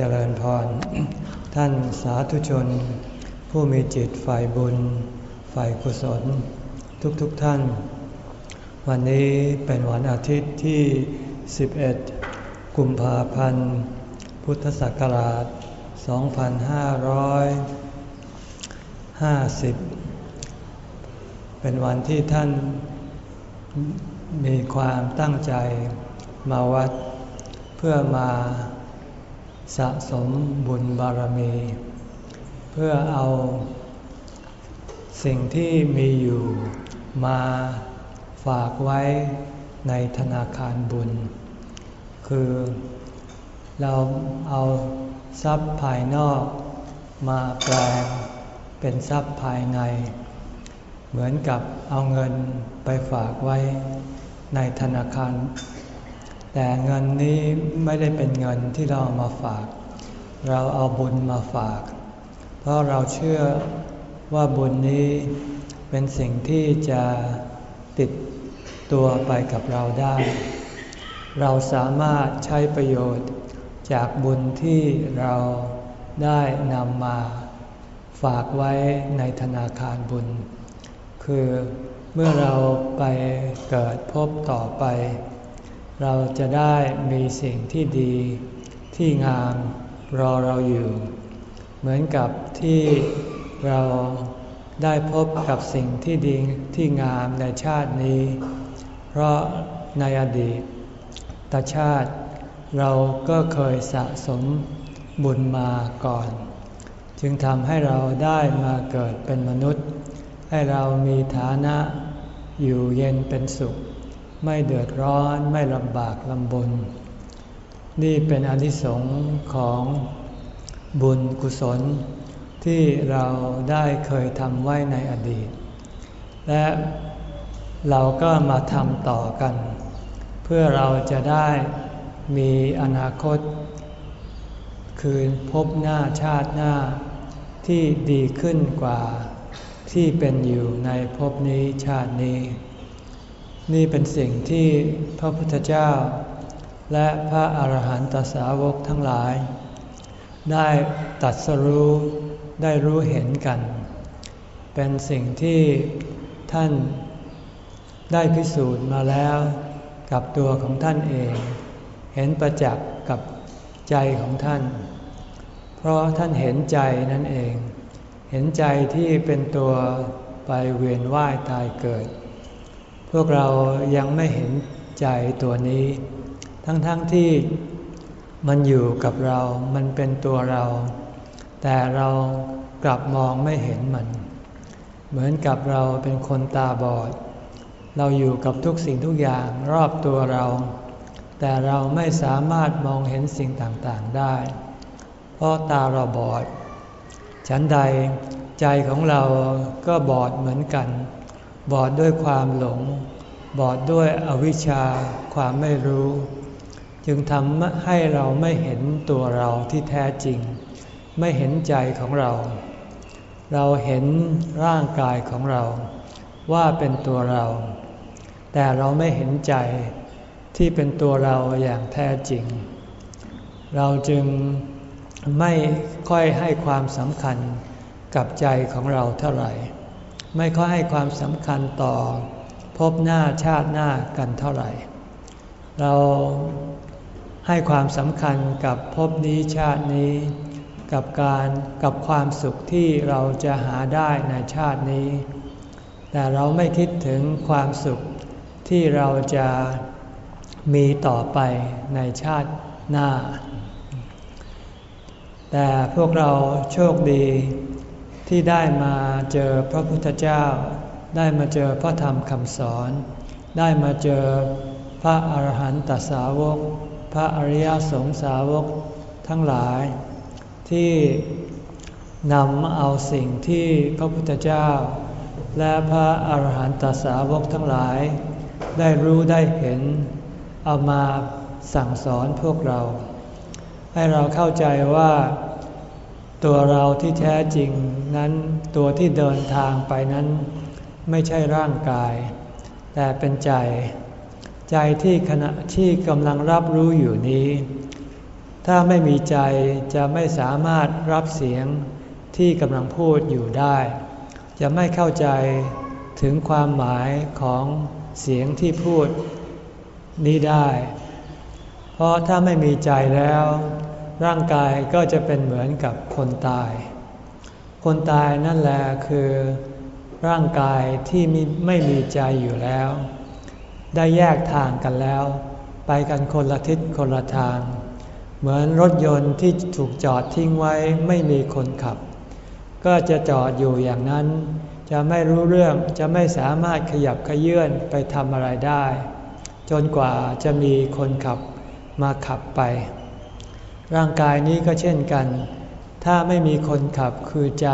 เจริญพร ท่านสาธุชน ผู้มีจิตฝ่ายบุญ ฝ่ายกุศล ทุกๆทท่าน วันนี้เป็นวันอาทิตย์ที่ 11 กุมภาพันธ์ พุทธศักราช 2550 เป็นวันที่ท่านมีความตั้งใจมาวัดเพื่อมา สะสมบุญบารมี เพื่อเอา สิ่งที่มีอยู่มาฝากไว้ในธนาคารบุญ คือเราเอาทรัพย์ภายนอกมาแปลงเป็นทรัพย์ภายใน เหมือนกับเอาเงินไปฝากไว้ในธนาคาร แต่เงินนี้ไม่ได้เป็นเงินที่เรามาฝาก เราเอาบุญมาฝาก เพราะเราเชื่อว่าบุญนี้เป็นสิ่งที่จะติดตัวไปกับเราได้ เราสามารถใช้ประโยชน์จากบุญที่เราได้นำมาฝากไว้ในธนาคารบุญ คือเมื่อเราไปเกิดพบต่อไป เราจะได้มีสิ่งที่ดีที่งามรอเราอยู่ เหมือนกับที่เราได้พบกับสิ่งที่ดีที่งามในชาตินี้ เพราะในอดีตตชาติเราก็เคยสะสมบุญมาก่อน จึงทำให้เราได้มาเกิดเป็นมนุษย์ ให้เรามีฐานะอยู่เย็นเป็นสุข ไม่เดือดร้อนไม่ลำบากลำบน นี่เป็นอนิสงค์ของบุญกุศล ที่เราได้เคยทำไว้ในอดีต และเราก็มาทำต่อกัน เพื่อเราจะได้มีอนาคต คืนพบหน้าชาติหน้า ที่ดีขึ้นกว่าที่เป็นอยู่ในภพนี้ชาตินี้ นี่เป็นสิ่งที่พระพุทธเจ้า และพระอาหารหันตสาวกทั้งหลาย ได้ตัดสรู้ได้รู้เห็นกัน เป็นสิ่งที่ท่านได้พิสูจน์มาแล้วกับตัวของท่านเอง เห็นประจักษ์กับใจของท่าน เพราะท่านเห็นใจนั่นเอง เห็นใจที่เป็นตัวไปเวียนว่ายตายเกิด พวกเรายังไม่เห็นใจตัวนี้ ทั้งๆทที่มันอยู่กับเรา มันเป็นตัวเรา แต่เรากลับมองไม่เห็นมัน เหมือนกับเราเป็นคนตาบอด เราอยู่กับทุกสิ่งทุกอย่างรอบตัวเรา แต่เราไม่สามารถมองเห็นสิ่งต่างๆได้ เพราะตาเราบอด ฉันใดใจของเราก็บอดเหมือนกัน บอดด้วยความหลง บอดด้วยอวิชชาความไม่รู้ จึงทำให้เราไม่เห็นตัวเราที่แท้จริง ไม่เห็นใจของเรา เราเห็นร่างกายของเรา ว่าเป็นตัวเรา แต่เราไม่เห็นใจที่เป็นตัวเราอย่างแท้จริง เราจึงไม่ค่อยให้ความสำคัญกับใจของเราเท่าไหร่ ไม่ค่อยให้ความสำคัญต่อ พบหน้าชาติหน้ากันเท่าไหร่ เราให้ความสำคัญกับพบนี้ชาตินี้ กับการกับความสุขที่เราจะหาได้ในชาตินี้ แต่เราไม่คิดถึงความสุขที่เราจะมีต่อไปในชาติหน้า แต่พวกเราโชคดี ที่ได้มาเจอพระพุทธเจ้า ได้มาเจอพระธรรมคำสอน ได้มาเจอพระอรหันตสาวก พระอริยสงสาวกทั้งหลาย ที่นำเอาสิ่งที่พระพุทธเจ้า และพระอรหันตสาวกทั้งหลาย ได้รู้ได้เห็น เอามาสั่งสอนพวกเรา ให้เราเข้าใจว่า ตัวเราที่แท้จริงนั้นตัวที่เดินทางไปนั้น ไม่ใช่ร่างกาย แต่เป็นใจ ใจที่ขณะที่กำลังรับรู้อยู่นี้ ถ้าไม่มีใจจะไม่สามารถรับเสียงที่กำลังพูดอยู่ได้ จะไม่เข้าใจถึงความหมายของเสียงที่พูดนี้ได้ เพราะถ้าไม่มีใจแล้ว ร่างกายก็จะเป็นเหมือนกับคนตาย คนตายนั่นแหละคือร่างกายที่ไม่มีใจอยู่แล้ว ได้แยกทางกันแล้ว ไปกันคนละทิศคนละทาง เหมือนรถยนต์ที่ถูกจอดทิ้งไว้ไม่มีคนขับ ก็จะจอดอยู่อย่างนั้น จะไม่รู้เรื่องจะไม่สามารถขยับขยื่นไปทำอะไรได้ จนกว่าจะมีคนขับมาขับไป ร่างกายนี้ก็เช่นกัน ถ้าไม่มีคนขับคือใจ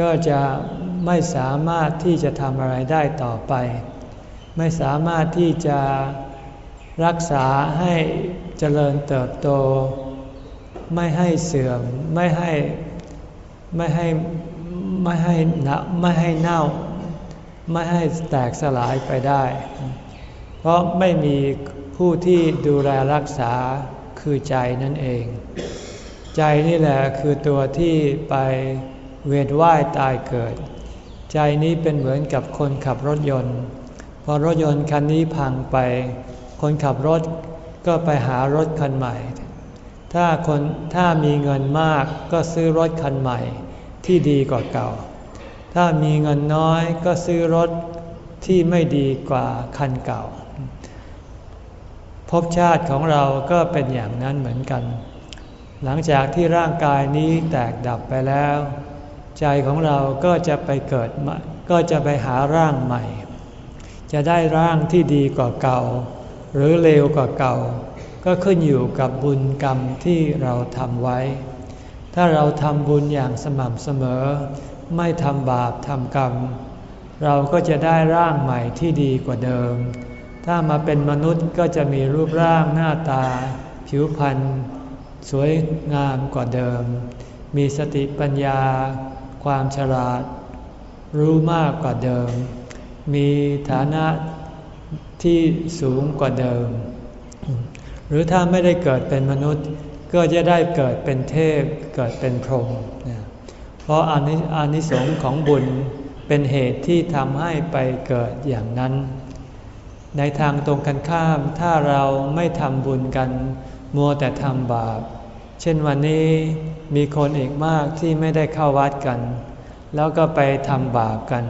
ก็จะไม่สามารถที่จะทำอะไรได้ต่อไป ไม่สามารถที่จะรักษาให้เจริญเติบโต ไม่ให้เสื่อม ไม่ให้ไม่ให้ไม่ให้นะไม่ให้เน่า ไม่ให้แตกสลายไปได้ เพราะไม่มีผู้ที่ดูแลรักษา คือใจนั่นเอง ใจนี่แหละคือตัวที่ไปเวียนว่ายตายเกิด ใจนี้เป็นเหมือนกับคนขับรถยนต์ พอรถยนต์คันนี้พังไป คนขับรถก็ไปหารถคันใหม่ ถ้าคนถ้ามีเงินมากก็ซื้อรถคันใหม่ที่ดีกว่าเก่า ถ้ามีเงินน้อยก็ซื้อรถที่ไม่ดีกว่าคันเก่า ภพชาติของเราก็เป็นอย่างนั้นเหมือนกัน หลังจากที่ร่างกายนี้แตกดับไปแล้ว ใจของเราก็จะไปเกิดก็จะไปหาร่างใหม่ จะได้ร่างที่ดีกว่าเก่า หรือเลวกว่าเก่า ก็ขึ้นอยู่กับบุญกรรมที่เราทำไว้ ถ้าเราทำบุญอย่างสม่ำเสมอ ไม่ทำบาปทำกรรม เราก็จะได้ร่างใหม่ที่ดีกว่าเดิม ถ้ามาเป็นมนุษย์ก็จะมีรูปร่างหน้าตา ผิวพรรณสวยงามกว่าเดิม มีสติปัญญา ความฉลาด รู้มากกว่าเดิม มีฐานะที่สูงกว่าเดิม หรือถ้าไม่ได้เกิดเป็นมนุษย์ ก็จะได้เกิดเป็นเทพเกิดเป็นพรหมเพราะอานิอานิสงส์ของบุญเป็นเหตุที่ทำให้ไปเกิดอย่างนั้น ในทางตรงกันข้ามถ้าเราไม่ทำบุญกัน มัวแต่ทำบาป เช่นวันนี้มีคนอีกมากที่ไม่ได้เข้าวัดกัน แล้วก็ไปทำบาปกัน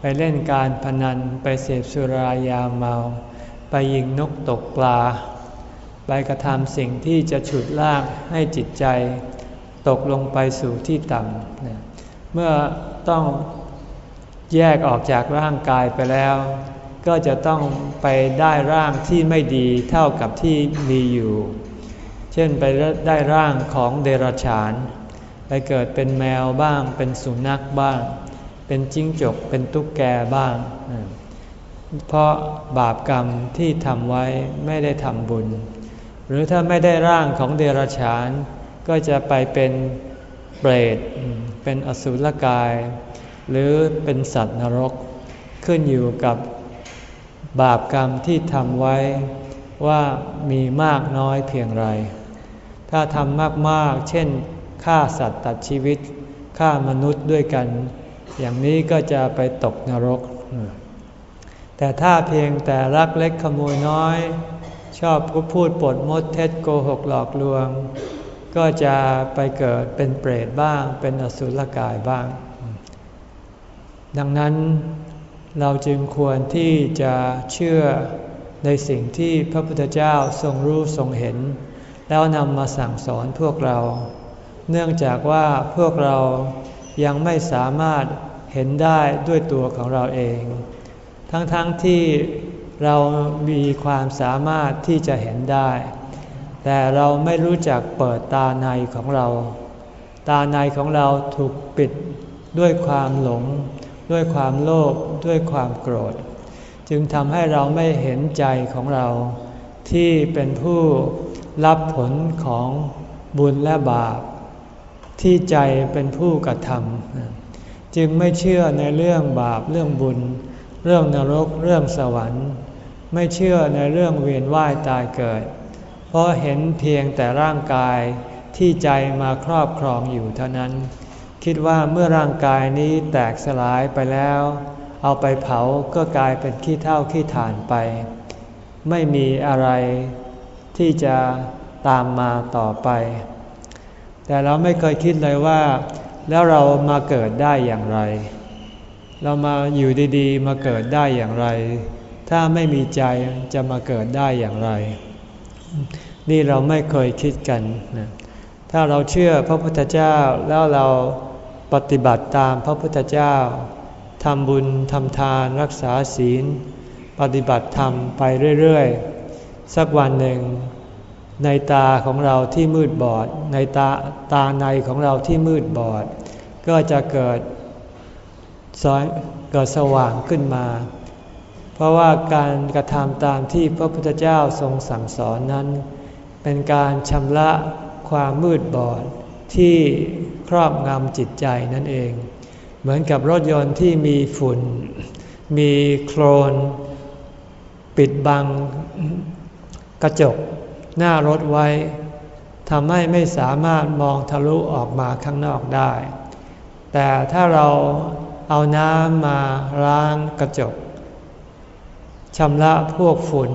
ไปเล่นการพนันไปเสพสุรายาเมา ไปยิงนกตกปลา ไปกระทำสิ่งที่จะฉุดลากให้จิตใจ ตกลงไปสู่ที่ต่ำเมื่อต้องแยกออกจากร่างกายไปแล้ว ก็จะต้องไปได้ร่างที่ไม่ดีเท่ากับที่มีอยู่ เช่นไปได้ร่างของเดรัจฉาน ไปเกิดเป็นแมวบ้าง เป็นสุนัขบ้าง เป็นจิ้งจก เป็นตุ๊กแกบ้าง เพราะบาปกรรมที่ทำไว้ไม่ได้ทำบุญ หรือถ้าไม่ได้ร่างของเดรัจฉาน ก็จะไปเป็นเปรต เป็นอสุรกาย หรือเป็นสัตว์นรก ขึ้นอยู่กับ บาปกรรมที่ทำไว้ว่ามีมากน้อยเพียงไร ถ้าทำมากๆ เช่นฆ่าสัตว์ตัดชีวิตฆ่ามนุษย์ด้วยกัน อย่างนี้ก็จะไปตกนรก แต่ถ้าเพียงแต่รักเล็กขโมยน้อย ชอบพูดปดมดเท็จโกหกหลอกลวง ก็จะไปเกิดเป็นเปรตบ้าง เป็นอสุรกายบ้าง ดังนั้น เราจึงควรที่จะเชื่อในสิ่งที่พระพุทธเจ้าทรงรู้ทรงเห็น แล้วนำมาสั่งสอนพวกเรา เนื่องจากว่าพวกเรายังไม่สามารถเห็นได้ด้วยตัวของเราเอง ทั้งๆทที่เรามีความสามารถที่จะเห็นได้ แต่เราไม่รู้จักเปิดตาในของเรา ตาในของเราถูกปิดด้วยความหลง ด้วยความโลภด้วยความโกรธ จึงทำให้เราไม่เห็นใจของเรา ที่เป็นผู้รับผลของบุญและบาป ที่ใจเป็นผู้กระทำจึงไม่เชื่อในเรื่องบาปเรื่องบุญ เรื่องนรกเรื่องสวรรค์ ไม่เชื่อในเรื่องเวียนว่ายตายเกิด เพราะเห็นเพียงแต่ร่างกายที่ใจมาครอบครองอยู่เท่านั้น คิดว่าเมื่อร่างกายนี้แตกสลายไปแล้ว เอาไปเผาก็กลายเป็นขี้เท่าขี้ฐานไป ไม่มีอะไรที่จะตามมาต่อไป แต่เราไม่เคยคิดเลยว่า แล้วเรามาเกิดได้อย่างไร เรามาอยู่ดีๆ มาเกิดได้อย่างไร ถ้าไม่มีใจจะมาเกิดได้อย่างไร นี่เราไม่เคยคิดกันนะถ้าเราเชื่อพระพุทธเจ้าแล้วเรา ปฏิบัติตามพระพุทธเจ้าทำบุญทำทานรักษาศีล ปฏิบัติธรรมไปเรื่อยๆ สักวันหนึ่ง ในตาของเราที่มืดบอด ในตาตาในของเราที่มืดบอด ก็จะเกิดสอยเกิดสว่างขึ้นมา เพราะว่าการกระทำตามที่พระพุทธเจ้าทรงสั่งสอนนั้น เป็นการชำระความมืดบอดที่ ครอบงำจิตใจนั่นเอง เหมือนกับรถยนต์ที่มีฝุ่น มีโคลน ปิดบังกระจกหน้ารถไว้ทำให้ไม่สามารถมองทะลุออกมาข้างนอกได้ แต่ถ้าเราเอาน้ำมาล้างกระจกชำระพวกฝุ่น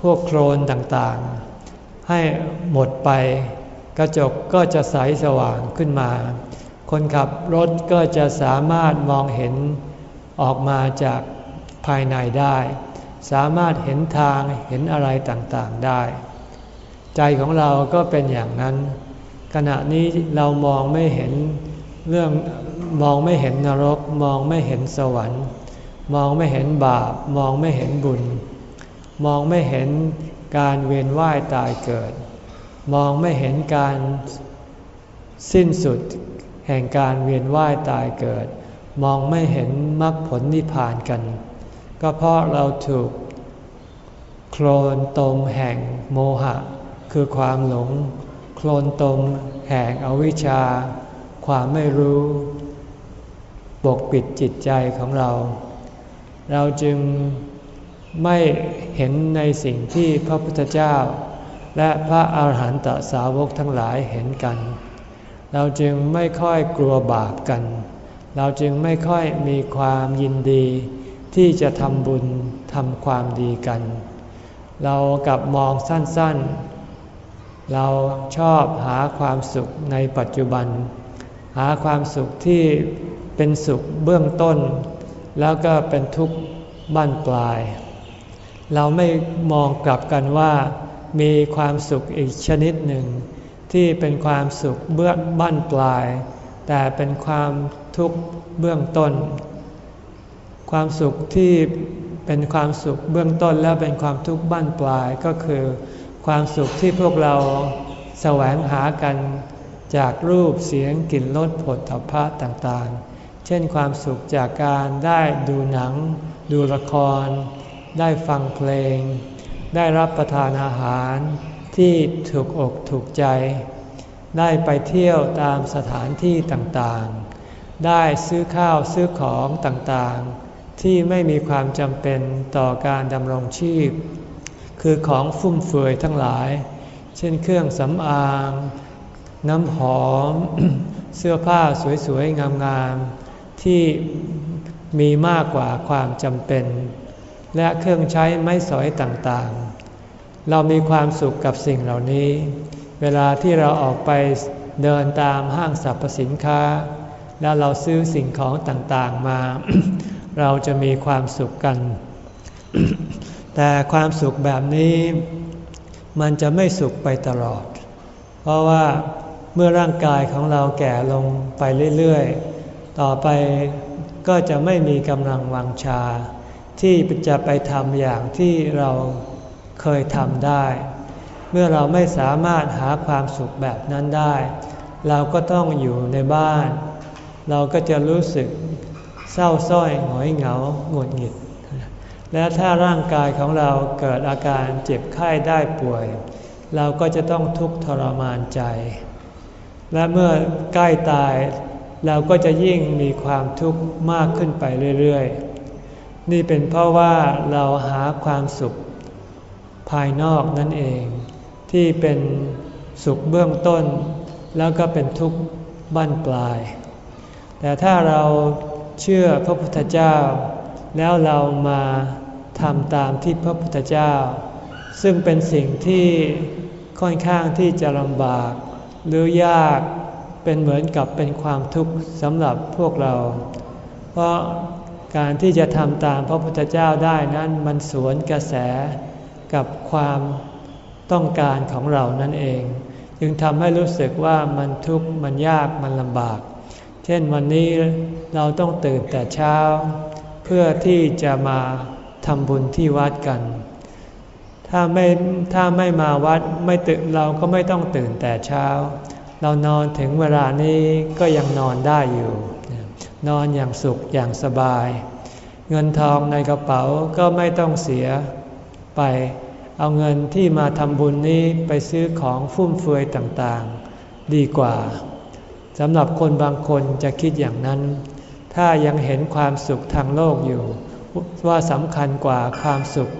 พวกโคลนต่างๆ ให้หมดไป กระจกก็จะใสสว่างขึ้นมา คนขับรถก็จะสามารถมองเห็นออกมาจากภายในได้ สามารถเห็นทางเห็นอะไรต่างๆได้ ใจของเราก็เป็นอย่างนั้น ขณะนี้เรามองไม่เห็นเรื่องมองไม่เห็นนรก มองไม่เห็นสวรรค์ มองไม่เห็นบาป มองไม่เห็นบุญ มองไม่เห็นการเวียนว่ายตายเกิด มองไม่เห็นการสิ้นสุดแห่งการเวียนว่ายตายเกิด มองไม่เห็นมรรคผลนิพพานกัน ก็เพราะเราถูก โคลนตมแห่งโมหะ คือความหลง โคลนตมแห่งอวิชชา ความไม่รู้ปกปิดจิตใจของเรา เราจึงไม่เห็นในสิ่งที่พระพุทธเจ้า และพระอาหารหันตสาวกทั้งหลายเห็นกัน เราจึงไม่ค่อยกลัวบาปกัน เราจึงไม่ค่อยมีความยินดี ที่จะทำบุญทำความดีกัน เรากับมองสั้นๆ เราชอบหาความสุขในปัจจุบัน หาความสุขที่เป็นสุขเบื้องต้น แล้วก็เป็นทุกข์บั้นปลาย เราไม่มองกลับกันว่า มีความสุขอีกชนิดหนึ่ง ที่เป็นความสุขเบื้องบั้นปลาย แต่เป็นความทุกข์เบื้องต้น ความสุขที่เป็นความสุขเบื้องต้นแล้วเป็นความทุกข์บั้นปลายก็คือ ความสุขที่พวกเราแสวงหากันจากรูปเสียงกลิ่นรสผลถภะต่างๆ เช่นความสุขจากการได้ดูหนัง ดูละคร ได้ฟังเพลง ได้รับประทานอาหารที่ถูกอกถูกใจ ได้ไปเที่ยวตามสถานที่ต่างๆ ได้ซื้อข้าวซื้อของต่างๆ ที่ไม่มีความจำเป็นต่อการดำรงชีพ คือของฟุ่มเฟือยทั้งหลาย เช่นเครื่องสำอาง น้ำหอม เสื้อผ้าสวยๆ งามๆ ที่มีมากกว่าความจำเป็น และเครื่องใช้ไม้สอยต่างๆ เรามีความสุขกับสิ่งเหล่านี้ เวลาที่เราออกไปเดินตามห้างสรรพสินค้า แล้วเราซื้อสิ่งของต่างๆมา เราจะมีความสุขกัน แต่ความสุขแบบนี้ มันจะไม่สุขไปตลอด เพราะว่าเมื่อร่างกายของเราแก่ลงไปเรื่อยๆ ต่อไปก็จะไม่มีกำลังวังชา ที่จะไปทำอย่างที่เราเคยทำได้ เมื่อเราไม่สามารถหาความสุขแบบนั้นได้ เราก็ต้องอยู่ในบ้าน เราก็จะรู้สึกเศร้าส้อยหงอยเหงาหงุดหงิด และถ้าร่างกายของเราเกิดอาการเจ็บไข้ได้ป่วย เราก็จะต้องทุกข์ทรมานใจ และเมื่อใกล้ตาย เราก็จะยิ่งมีความทุกข์มากขึ้นไปเรื่อยๆ นี่เป็นเพราะว่าเราหาความสุขภายนอกนั่นเอง ที่เป็นสุขเบื้องต้น แล้วก็เป็นทุกข์บั้นปลาย แต่ถ้าเราเชื่อพระพุทธเจ้า แล้วเรามาทำตามที่พระพุทธเจ้า ซึ่งเป็นสิ่งที่ค่อนข้างที่จะลำบาก หรือยากเป็นเหมือนกับเป็นความทุกข์สำหรับพวกเรา เพราะ การที่จะทำตามพระพุทธเจ้าได้นั้นมันสวนกระแสกับความต้องการของเรานั่นเอง จึงทำให้รู้สึกว่ามันทุกข์มันยากมันลำบาก เช่นวันนี้เราต้องตื่นแต่เช้า เพื่อที่จะมาทำบุญที่วัดกัน ถ้าไม่ถ้าไม่มาวัดไม่ตื่นเราก็ไม่ต้องตื่นแต่เช้า เรานอนถึงเวลานี้ก็ยังนอนได้อยู่ นอนอย่างสุขอย่างสบาย เงินทองในกระเป๋าก็ไม่ต้องเสียไป เอาเงินที่มาทำบุญนี้ไปซื้อของฟุ่มเฟือยต่างๆ ดีกว่าสำหรับคนบางคนจะคิดอย่างนั้น ถ้ายังเห็นความสุขทางโลกอยู่ ว่าสำคัญกว่าความสุข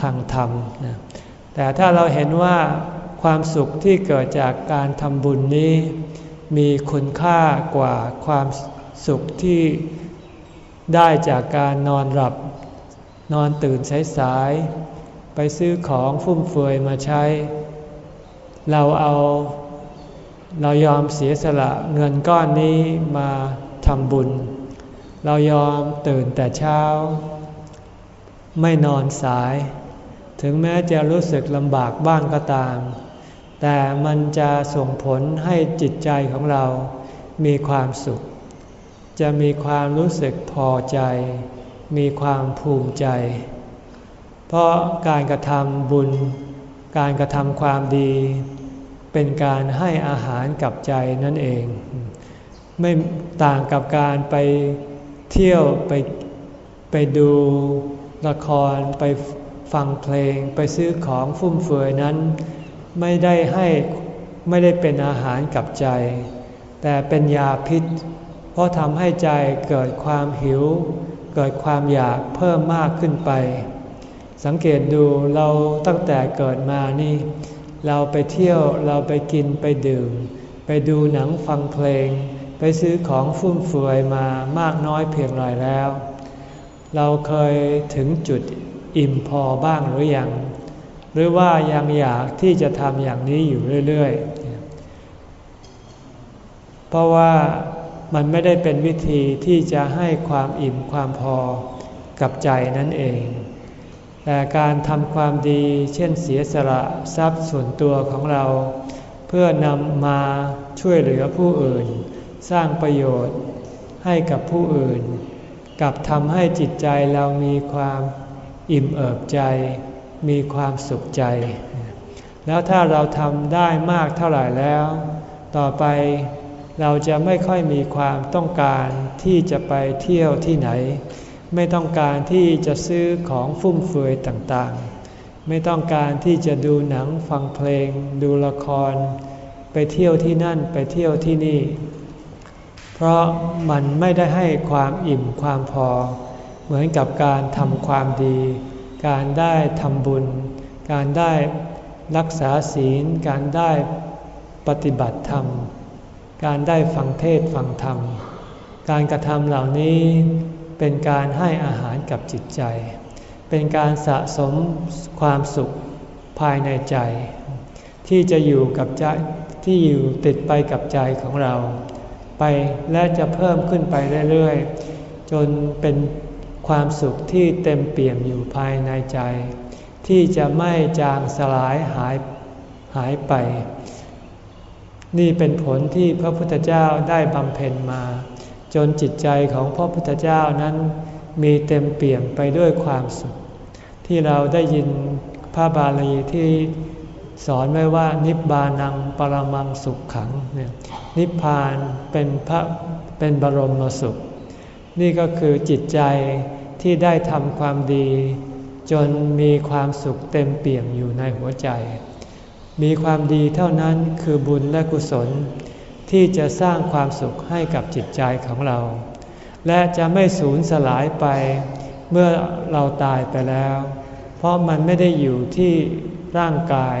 ทางธรรมนะแต่ถ้าเราเห็นว่าความสุขที่เกิดจากการทำบุญนี้ มีคุณค่ากว่าความ สุขที่ได้จากการนอนหลับ นอนตื่นสายไปซื้อของฟุ่มเฟือยมาใช้ เราเอาเรายอมเสียสละเงินก้อนนี้มาทำบุญ เรายอมตื่นแต่เช้า ไม่นอนสาย ถึงแม้จะรู้สึกลำบากบ้างก็ตาม แต่มันจะส่งผลให้จิตใจของเรามีความสุข จะมีความรู้สึกพอใจ มีความภูมิใจ เพราะการกระทำบุญ การกระทำความดี เป็นการให้อาหารกับใจนั่นเอง ไม่ต่างกับการไปเที่ยวไปไปดูละครไปฟังเพลงไปซื้อของฟุ่มเฟือยนั้น ไม่ได้ให้ไม่ได้เป็นอาหารกับใจ แต่เป็นยาพิษ เพราะทำให้ใจเกิดความหิว เกิดความอยากเพิ่มมากขึ้นไป สังเกตดูเราตั้งแต่เกิดมานี่ เราไปเที่ยวเราไปกินไปดื่ม ไปดูหนังฟังเพลง ไปซื้อของฟุ่มเฟือยมามากน้อยเพียงไรแล้ว เราเคยถึงจุดอิ่มพอบ้างหรือยังหรือว่ายังอยากที่จะทำอย่างนี้อยู่เรื่อย ๆ เพราะว่า มันไม่ได้เป็นวิธีที่จะให้ความอิ่มความพอกับใจนั่นเอง แต่การทำความดีเช่นเสียสละทรัพย์ส่วนตัวของเรา เพื่อนำมาช่วยเหลือผู้อื่น สร้างประโยชน์ให้กับผู้อื่น กับทำให้จิตใจเรามีความอิ่มเอิบใจ มีความสุขใจ แล้วถ้าเราทำได้มากเท่าไหร่แล้ว ต่อไป เราจะไม่ค่อยมีความต้องการที่จะไปเที่ยวที่ไหน ไม่ต้องการที่จะซื้อของฟุ่มเฟือยต่างๆ ไม่ต้องการที่จะดูหนังฟังเพลง ดูละคร ไปเที่ยวที่นั่นไปเที่ยวที่นี่ เพราะมันไม่ได้ให้ความอิ่มความพอ เหมือนกับการทำความดี การได้ทำบุญ การได้รักษาศีล การได้ปฏิบัติธรรม การได้ฟังเทศฟังธรรม การกระทำเหล่านี้เป็นการให้อาหารกับจิตใจ เป็นการสะสมความสุขภายในใจ ที่จะอยู่กับใจที่อยู่ติดไปกับใจของเรา ไปและจะเพิ่มขึ้นไปเรื่อยๆ จนเป็นความสุขที่เต็มเปี่ยมอยู่ภายในใจ ที่จะไม่จางสลายหายหายไป นี่เป็นผลที่พระพุทธเจ้าได้บำเพ็ญมา จนจิตใจของพระพุทธเจ้านั้นมีเต็มเปี่ยมไปด้วยความสุข ที่เราได้ยินพระบาลีที่สอนไว้ว่านิบานังปรมังสุขขังเนี่ยนิพพานเป็นพระเป็นบรมสุข นี่ก็คือจิตใจที่ได้ทำความดี จนมีความสุขเต็มเปี่ยมอยู่ในหัวใจ มีความดีเท่านั้นคือบุญและกุศล ที่จะสร้างความสุขให้กับจิตใจของเรา และจะไม่สูญสลายไปเมื่อเราตายไปแล้ว เพราะมันไม่ได้อยู่ที่ร่างกาย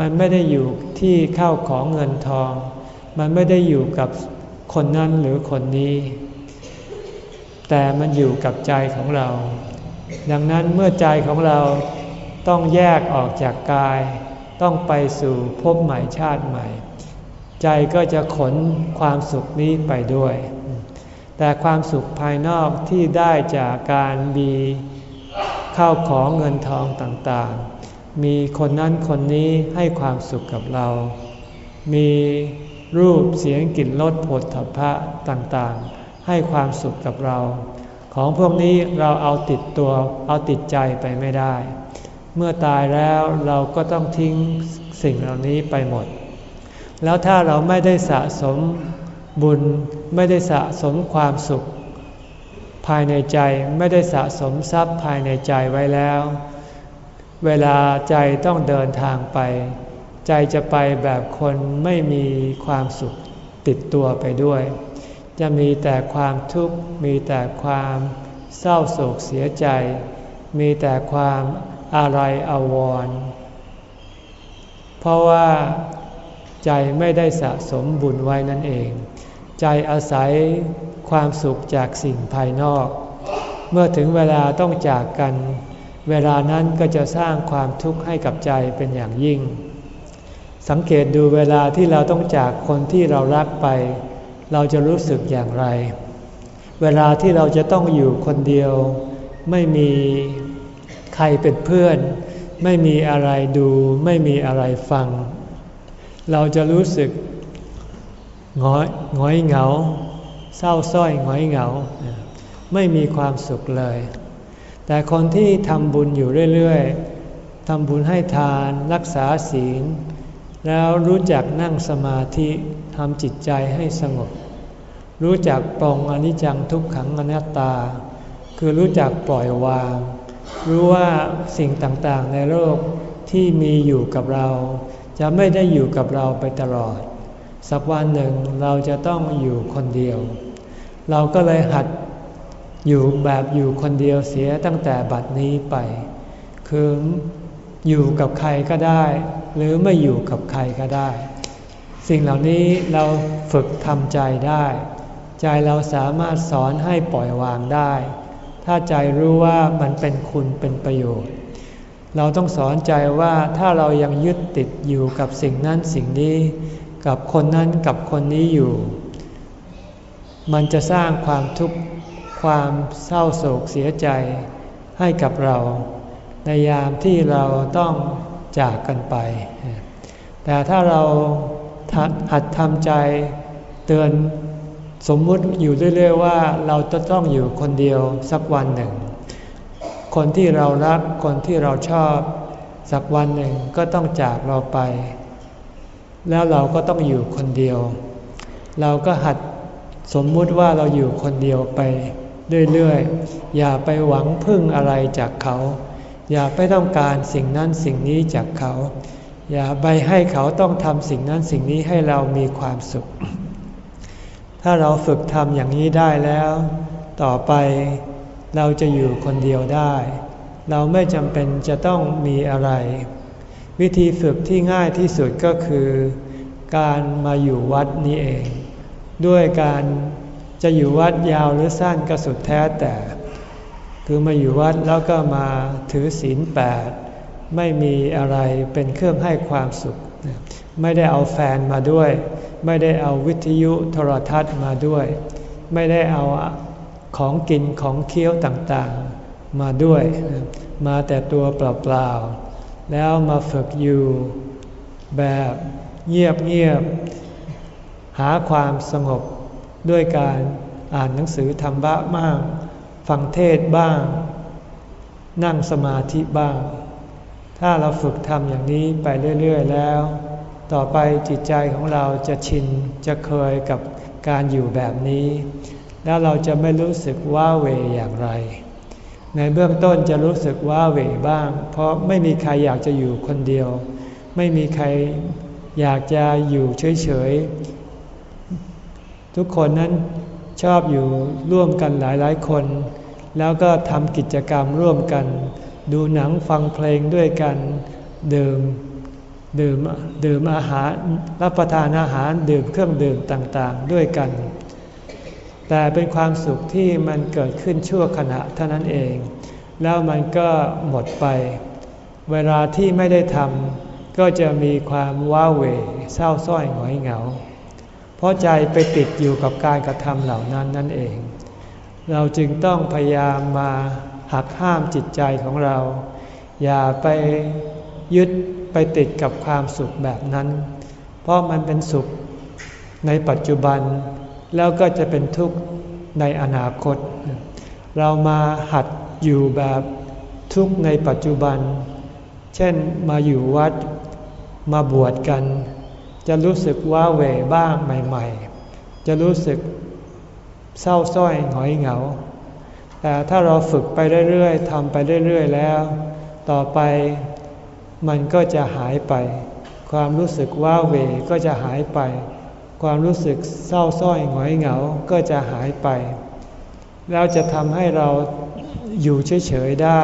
มันไม่ได้อยู่ที่เข้าของเงินทอง มันไม่ได้อยู่กับคนนั้นหรือคนนี้ แต่มันอยู่กับใจของเรา ดังนั้นเมื่อใจของเราต้องแยกออกจากกาย ต้องไปสู่ภพใหม่ชาติใหม่ ใจก็จะขนความสุขนี้ไปด้วย แต่ความสุขภายนอกที่ได้จากการมีข้าวของเงินทองต่างๆ มีคนนั้นคนนี้ให้ความสุขกับเรา มีรูปเสียงกลิ่นรสผลถภะต่างๆ ให้ความสุขกับเรา ของพวกนี้เราเอาติดตัวเอาติดใจไปไม่ได้ เมื่อตายแล้วเราก็ต้องทิ้งสิ่งเหล่านี้ไปหมด แล้วถ้าเราไม่ได้สะสมบุญไม่ได้สะสมความสุข ภายในใจไม่ได้สะสมทรัพย์ภายในใจไว้แล้ว เวลาใจต้องเดินทางไป ใจจะไปแบบคนไม่มีความสุขติดตัวไปด้วย จะมีแต่ความทุกข์มีแต่ความเศร้าโศกเสียใจ มีแต่ความ อะไรอาวร เพราะว่าใจไม่ได้สะสมบุญไว้นั่นเอง ใจอาศัยความสุขจากสิ่งภายนอก เมื่อถึงเวลาต้องจากกัน เวลานั้นก็จะสร้างความทุกข์ให้กับใจเป็นอย่างยิ่ง สังเกตดูเวลาที่เราต้องจากคนที่เรารักไป เราจะรู้สึกอย่างไร เวลาที่เราจะต้องอยู่คนเดียว ไม่มี ใครเป็นเพื่อน ไม่มีอะไรดูไม่มีอะไรฟัง เราจะรู้สึกง้อยง้อยเหงา เศร้าส้อยง้อยเหงา ไม่มีความสุขเลย แต่คนที่ทำบุญอยู่เรื่อยๆทำบุญให้ทานรักษาศีล แล้วรู้จักนั่งสมาธิทำจิตใจให้สงบ รู้จักปรงอนิจจังทุกขังอนัตตา คือรู้จักปล่อยวาง รู้ว่าสิ่งต่างๆในโลกที่มีอยู่กับเรา จะไม่ได้อยู่กับเราไปตลอด สักวันหนึ่งเราจะต้องอยู่คนเดียว เราก็เลยหัดอยู่แบบอยู่คนเดียวเสียตั้งแต่บัดนี้ไป คืออยู่กับใครก็ได้ หรือไม่อยู่กับใครก็ได้ สิ่งเหล่านี้เราฝึกทำใจได้ ใจเราสามารถสอนให้ปล่อยวางได้ ถ้าใจรู้ว่ามันเป็นคุณเป็นประโยชน์ เราต้องสอนใจว่าถ้าเรายังยึดติดอยู่กับสิ่งนั้นสิ่งนี้ กับคนนั้นกับคนนี้อยู่ มันจะสร้างความทุกข์ความเศร้าโศกเสียใจให้กับเรา ในยามที่เราต้องจากกันไป แต่ถ้าเราหัดทำใจเตือน สมมุติอยู่เรื่อยๆว่าเราจะต้องอยู่คนเดียวสักวันหนึ่ง คนที่เรารักคนที่เราชอบ สักวันหนึ่งก็ต้องจากเราไป แล้วเราก็ต้องอยู่คนเดียว เราก็หัดสมมุติว่าเราอยู่คนเดียวไปเรื่อยๆ อย่าไปหวังพึ่งอะไรจากเขา อย่าไปต้องการสิ่งนั้นสิ่งนี้จากเขา อย่าไปให้เขาต้องทำสิ่งนั้นสิ่งนี้ให้เรามีความสุข ถ้าเราฝึกทำอย่างนี้ได้แล้ว ต่อไปเราจะอยู่คนเดียวได้ เราไม่จำเป็นจะต้องมีอะไร วิธีฝึกที่ง่ายที่สุดก็คือ การมาอยู่วัดนี้เอง ด้วยการจะอยู่วัดยาวหรือสั้นก็สุดแท้แต่ คือมาอยู่วัดแล้วก็มาถือศีลแปดไม่มีอะไรเป็นเครื่องให้ความสุข ไม่ได้เอาแฟนมาด้วย ไม่ได้เอาวิทยุโทรทัศน์มาด้วย ไม่ได้เอาของกินของเคี้ยวต่างๆมาด้วย มาแต่ตัวเปล่าๆ แล้วมาฝึกอยู่แบบเงียบเงียบหาความสงบด้วยการอ่านหนังสือธรรมะบ้างฟังเทศบ้าง นั่งสมาธิบ้าง ถ้าเราฝึกทำอย่างนี้ไปเรื่อย ๆ แล้ว ต่อไปจิตใจของเราจะชินจะเคยกับการอยู่แบบนี้ แล้วเราจะไม่รู้สึกว่าเวอย่างไร ในเบื้องต้นจะรู้สึกว่าเวบ้าง เพราะไม่มีใครอยากจะอยู่คนเดียว ไม่มีใครอยากจะอยู่เฉยๆ ทุกคนนั้นชอบอยู่ร่วมกันหลายๆคน แล้วก็ทำกิจกรรมร่วมกัน ดูหนังฟังเพลงด้วยกัน ดื่ม ดื่มดื่มอาหารรับประทานอาหารดื่มเครื่องดื่มต่างๆ ด้วยกัน แต่เป็นความสุขที่มันเกิดขึ้นชั่วขณะเท่านั้นเอง แล้วมันก็หมดไป เวลาที่ไม่ได้ทำก็จะมีความว้าเหวเศร้าส้อยหงอยเหงา เพราะใจไปติดอยู่กับการกระทำเหล่านั้นนั่นเอง เราจึงต้องพยายามมาหักห้ามจิตใจของเรา อย่าไปยึด ไปติดกับความสุขแบบนั้น เพราะมันเป็นสุขในปัจจุบัน แล้วก็จะเป็นทุกข์ในอนาคต เรามาหัดอยู่แบบทุกข์ในปัจจุบัน เช่นมาอยู่วัดมาบวชกัน จะรู้สึกว่าเวบ้างใหม่ ๆ จะรู้สึกเศร้าส้อยหงอยเหงา แต่ถ้าเราฝึกไปเรื่อยๆทำไปเรื่อยๆแล้ว ต่อไป มันก็จะหายไป ความรู้สึกว้าเวก็จะหายไป ความรู้สึกเศร้าส้อยหงอยเหงาก็จะหายไป แล้วจะทำให้เราอยู่เฉยๆได้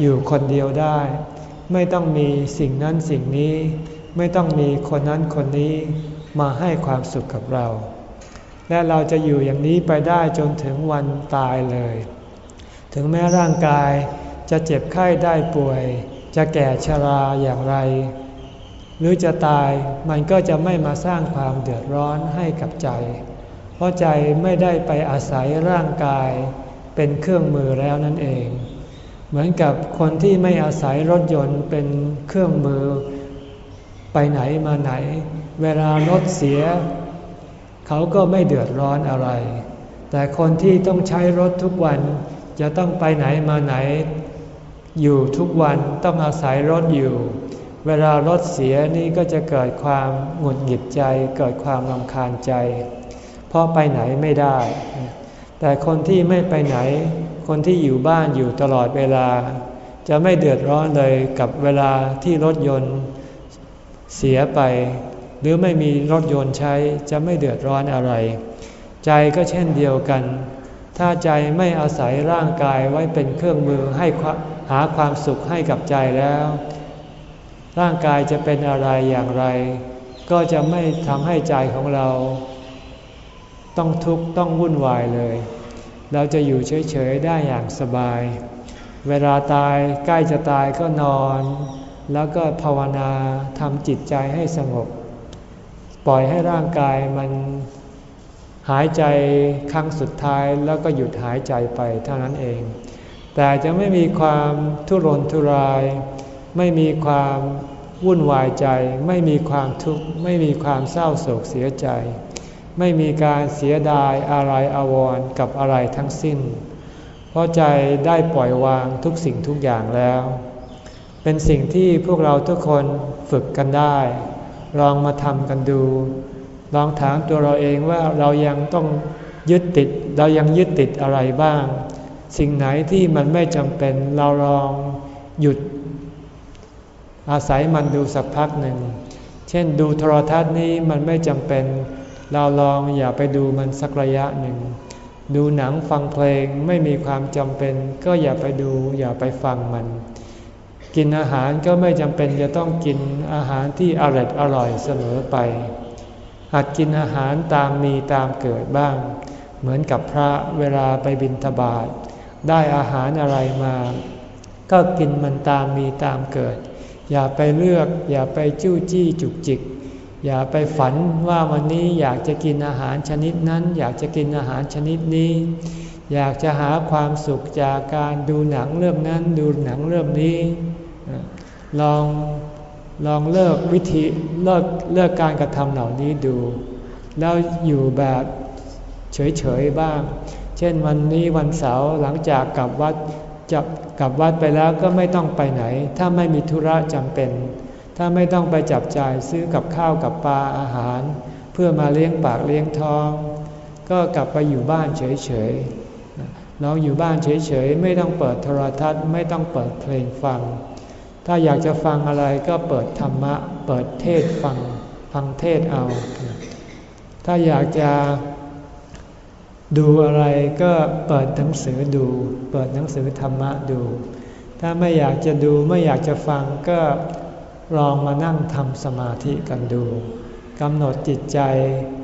อยู่คนเดียวได้ ไม่ต้องมีสิ่งนั้นสิ่งนี้ ไม่ต้องมีคนนั้นคนนี้มาให้ความสุขกับเรา และเราจะอยู่อย่างนี้ไปได้จนถึงวันตายเลย ถึงแม้ร่างกายจะเจ็บไข้ได้ป่วย จะแก่ชราอย่างไร หรือจะตายมันก็จะไม่มาสร้างความเดือดร้อนให้กับใจ เพราะใจไม่ได้ไปอาศัยร่างกายเป็นเครื่องมือแล้วนั่นเอง เหมือนกับคนที่ไม่อาศัยรถยนต์เป็นเครื่องมือ ไปไหนมาไหน เวลารถเสีย เขาก็ไม่เดือดร้อนอะไร แต่คนที่ต้องใช้รถทุกวันจะต้องไปไหนมาไหน อยู่ทุกวันต้องอาศัยรถอยู่ เวลารถเสียนี่ก็จะเกิดความหงุดหงิดใจ เกิดความรำคาญใจ เพราะไปไหนไม่ได้ แต่คนที่ไม่ไปไหน คนที่อยู่บ้านอยู่ตลอดเวลา จะไม่เดือดร้อนเลยกับเวลาที่รถยนต์เสียไป หรือไม่มีรถยนต์ใช้จะไม่เดือดร้อนอะไร ใจก็เช่นเดียวกัน ถ้าใจไม่อาศัยร่างกายไว้เป็นเครื่องมือให้ หาความสุขให้กับใจแล้ว ร่างกายจะเป็นอะไรอย่างไร ก็จะไม่ทำให้ใจของเรา ต้องทุกข์ต้องวุ่นวายเลย เราจะอยู่เฉยๆได้อย่างสบาย เวลาตายใกล้จะตายก็นอน แล้วก็ภาวนาทำจิตใจให้สงบ ปล่อยให้ร่างกายมันหายใจครั้งสุดท้ายแล้วก็หยุดหายใจไปเท่านั้นเอง แต่จะไม่มีความทุรนทุราย ไม่มีความวุ่นวายใจ ไม่มีความทุกข์ ไม่มีความเศร้าโศกเสียใจ ไม่มีการเสียดายอะไรอาวรกับอะไรทั้งสิ้น เพราะใจได้ปล่อยวางทุกสิ่งทุกอย่างแล้ว เป็นสิ่งที่พวกเราทุกคนฝึกกันได้ ลองมาทำกันดู ลองถามตัวเราเองว่าเรายังต้องยึดติด เรายังยึดติดอะไรบ้าง สิ่งไหนที่มันไม่จำเป็นเราลองหยุด อาศัยมันดูสักพักหนึ่ง เช่นดูโทรทัศน์นี้มันไม่จำเป็น เราลองอย่าไปดูมันสักระยะหนึ่ง ดูหนังฟังเพลงไม่มีความจำเป็น ก็อย่าไปดูอย่าไปฟังมัน กินอาหารก็ไม่จำเป็นจะต้องกินอาหารที่อร่อยอร่อยเสมอไปหัดกินอาหารตามมีตามเกิดบ้าง เหมือนกับพระเวลาไปบิณฑบาต ได้อาหารอะไรมา ก็กินมันตามมีตามเกิด อย่าไปเลือก อย่าไปจู้จี้จุกจิก อย่าไปฝันว่าวันนี้อยากจะกินอาหารชนิดนั้น อยากจะกินอาหารชนิดนี้ อยากจะหาความสุขจากการดูหนังเรื่องนั้น ดูหนังเรื่องนี้ ลองลองเลิกวิธีเลิกเลิกการกระทำเหล่านี้ดู แล้วอยู่แบบเฉยๆบ้าง เช่นวันนี้วันเสาร์หลังจากกลับวัดจะกลับวัดไปแล้วก็ไม่ต้องไปไหน ถ้าไม่มีธุระจำเป็น ถ้าไม่ต้องไปจับจ่ายซื้อกับข้าวกับปลาอาหาร เพื่อมาเลี้ยงปากเลี้ยงท้อง ก็กลับไปอยู่บ้านเฉยๆเราอยู่บ้านเฉยๆไม่ต้องเปิดโทรทัศน์ไม่ต้องเปิดเพลงฟัง ถ้าอยากจะฟังอะไรก็เปิดธรรมะ เปิดเทศฟังฟังเทศเอา ถ้าอยากจะ ดูอะไรก็เปิดหนังสือดู เปิดหนังสือธรรมะดู ถ้าไม่อยากจะดูไม่อยากจะฟังก็ลองมานั่งทำสมาธิกันดูกำหนดจิตใจ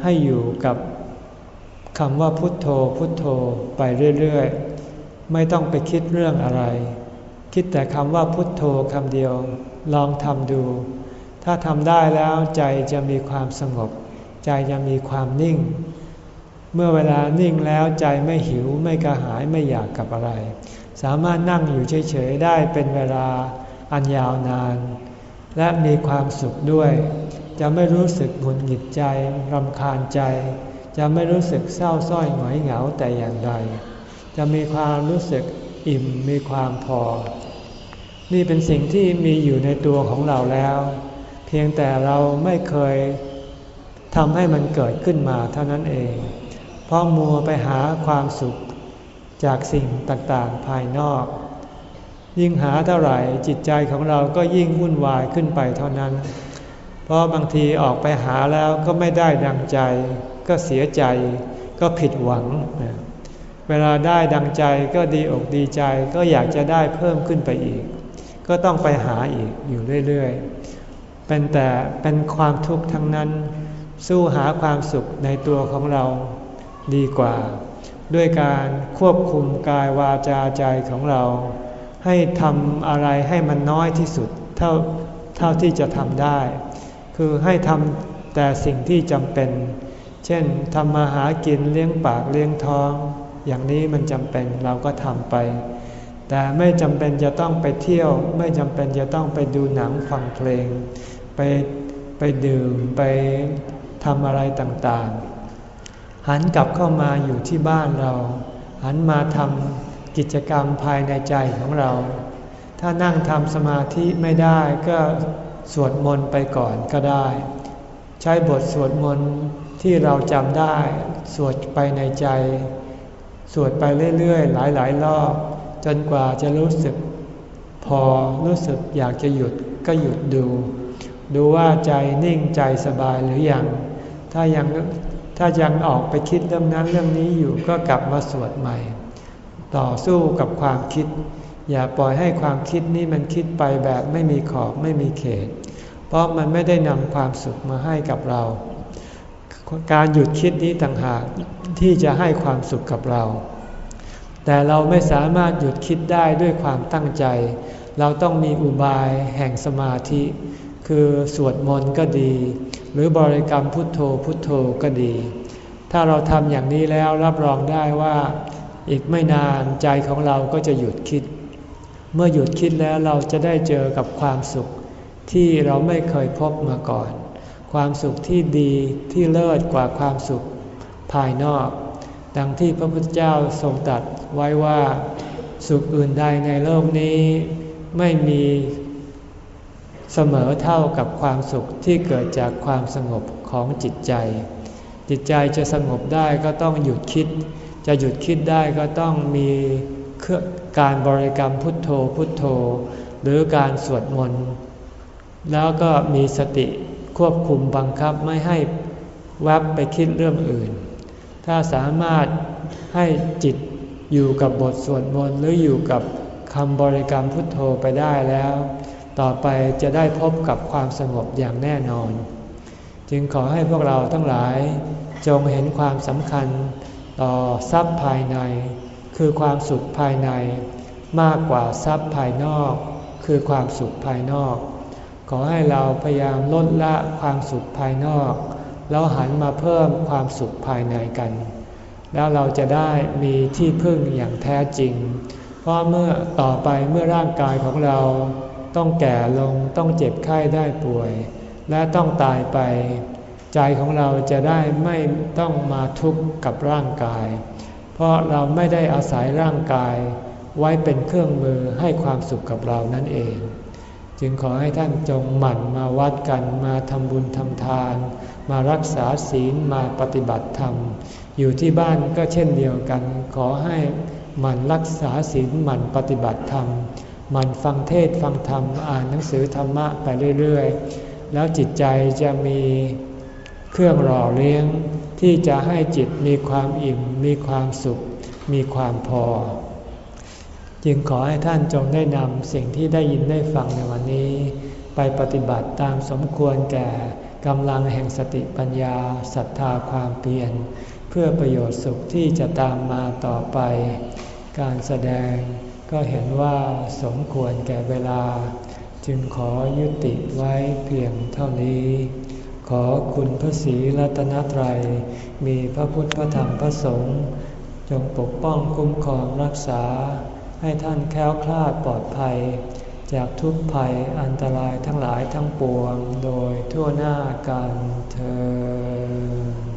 ให้อยู่กับคำว่าพุทโธพุทโธไปเรื่อยๆ ไม่ต้องไปคิดเรื่องอะไร คิดแต่คำว่าพุทโธคำเดียว ลองทำดู ถ้าทำได้แล้วใจจะมีความสงบ ใจจะมีความนิ่ง เมื่อเวลานิ่งแล้วใจไม่หิวไม่กระหายไม่อยากกับอะไร สามารถนั่งอยู่เฉยๆได้เป็นเวลาอันยาวนาน และมีความสุขด้วย จะไม่รู้สึกหงุดหงิดใจรำคาญใจ จะไม่รู้สึกเศร้าส้อยหงอยเหงาแต่อย่างใด จะมีความรู้สึกอิ่มมีความพอ นี่เป็นสิ่งที่มีอยู่ในตัวของเราแล้ว เพียงแต่เราไม่เคยทำให้มันเกิดขึ้นมาเท่านั้นเอง เพราะมัวไปหาความสุขจากสิ่งต่างๆภายนอก ยิ่งหาเท่าไหร่จิตใจของเราก็ยิ่งวุ่นวายขึ้นไปเท่านั้น เพราะบางทีออกไปหาแล้วก็ไม่ได้ดังใจ ก็เสียใจ ก็ผิดหวัง เวลาได้ดังใจก็ดีอกดีใจก็อยากจะได้เพิ่มขึ้นไปอีก ก็ต้องไปหาอีกอยู่เรื่อยๆ เป็นแต่เป็นความทุกข์ทั้งนั้น สู้หาความสุขในตัวของเรา ดีกว่า ด้วยการควบคุมกายวาจาใจของเรา ให้ทำอะไรให้มันน้อยที่สุด เท่าเท่าที่จะทำได้ คือให้ทำแต่สิ่งที่จำเป็น เช่นทำมาหากินเลี้ยงปากเลี้ยงท้อง อย่างนี้มันจำเป็นเราก็ทำไป แต่ไม่จำเป็นจะต้องไปเที่ยว ไม่จำเป็นจะต้องไปดูหนังฟังเพลง ไปไปดื่มไปทำอะไรต่างๆ หันกลับเข้ามาอยู่ที่บ้านเรา หันมาทำกิจกรรมภายในใจของเรา ถ้านั่งทำสมาธิไม่ได้ก็สวดมนต์ไปก่อนก็ได้ ใช้บทสวดมนต์ที่เราจำได้ สวดไปในใจ สวดไปเรื่อยๆ หลายๆ รอบ จนกว่าจะรู้สึก พอรู้สึกอยากจะหยุดก็หยุดดู ดูว่าใจนิ่งใจสบายหรืออยังถ้ายัง ถ้ายังออกไปคิดเรื่องนั้นเรื่องนี้อยู่ก็กลับมาสวดใหม่ ต่อสู้กับความคิด อย่าปล่อยให้ความคิดนี้มันคิดไปแบบไม่มีขอบไม่มีเขต เพราะมันไม่ได้นำความสุขมาให้กับเรา การหยุดคิดนี้ต่างหากที่จะให้ความสุขกับเรา แต่เราไม่สามารถหยุดคิดได้ด้วยความตั้งใจ เราต้องมีอุบายแห่งสมาธิ คือสวดมนต์ก็ดี หรือบริกรรมพุทโธพุทโธก็ดี ถ้าเราทำอย่างนี้แล้วรับรองได้ว่า อีกไม่นานใจของเราก็จะหยุดคิด เมื่อหยุดคิดแล้วเราจะได้เจอกับความสุขที่เราไม่เคยพบมาก่อน ความสุขที่ดีที่เลิศกว่าความสุขภายนอก ดังที่พระพุทธเจ้าทรงตรัสไว้ว่า สุขอื่นใดในโลกนี้ ไม่มี เสมอเท่ากับความสุขที่เกิดจากความสงบของจิตใจ จิตใจจะสงบได้ก็ต้องหยุดคิด จะหยุดคิดได้ก็ต้องมีการบริกรรมพุทโธพุทโธ หรือการสวดมนต์แล้วก็มีสติควบคุมบังคับไม่ให้วับไปคิดเรื่องอื่น ถ้าสามารถให้จิตอยู่กับบทสวดมนต์หรืออยู่กับคำบริกรรมพุทโธไปได้แล้ว ต่อไปจะได้พบกับความสงบอย่างแน่นอน จึงขอให้พวกเราทั้งหลายจงเห็นความสำคัญต่อทรัพย์ภายใน คือความสุขภายใน มากกว่าทรัพย์ภายนอก คือความสุขภายนอก ขอให้เราพยายามลดละความสุขภายนอก แล้วหันมาเพิ่มความสุขภายในกัน แล้วเราจะได้มีที่พึ่งอย่างแท้จริง เพราะเมื่อต่อไปเมื่อร่างกายของเรา ต้องแก่ลงต้องเจ็บไข้ได้ป่วย และต้องตายไป ใจของเราจะได้ไม่ต้องมาทุกข์กับร่างกาย เพราะเราไม่ได้อาศัยร่างกาย ไว้เป็นเครื่องมือให้ความสุขกับเรานั่นเอง จึงขอให้ท่านจงหมั่นมาวัดกันมาทำบุญทำทาน มารักษาศีลมาปฏิบัติธรรม อยู่ที่บ้านก็เช่นเดียวกัน ขอให้หมั่นรักษาศีลหมั่นปฏิบัติธรรม มันฟังเทศฟังธรรมอ่านหนังสือธรรมะไปเรื่อยๆ แล้วจิตใจจะมีเครื่องหล่อเลี้ยงที่จะให้จิตมีความอิ่ม มีความสุข มีความพอ จึงขอให้ท่านจงได้นำสิ่งที่ได้ยินได้ฟังในวันนี้ ไปไปปฏิบัติตามสมควรแก่กำลังแห่งสติปัญญาศรัทธาความเปลี่ยนเพื่อประโยชน์สุขที่จะตามมาต่อไป การแสดง ก็เห็นว่าสมควรแก่เวลา จึงขอยุติไว้เพียงเท่านี้ ขอคุณพระศรีรัตนตรัย มีพระพุทธพระธรรมพระสงฆ์จงปกป้องคุ้มครองรักษา ให้ท่านแค้วคลาดปลอดภัย จากทุกภัยอันตรายทั้งหลายทั้งปวงโดยทั่วหน้ากันเธอ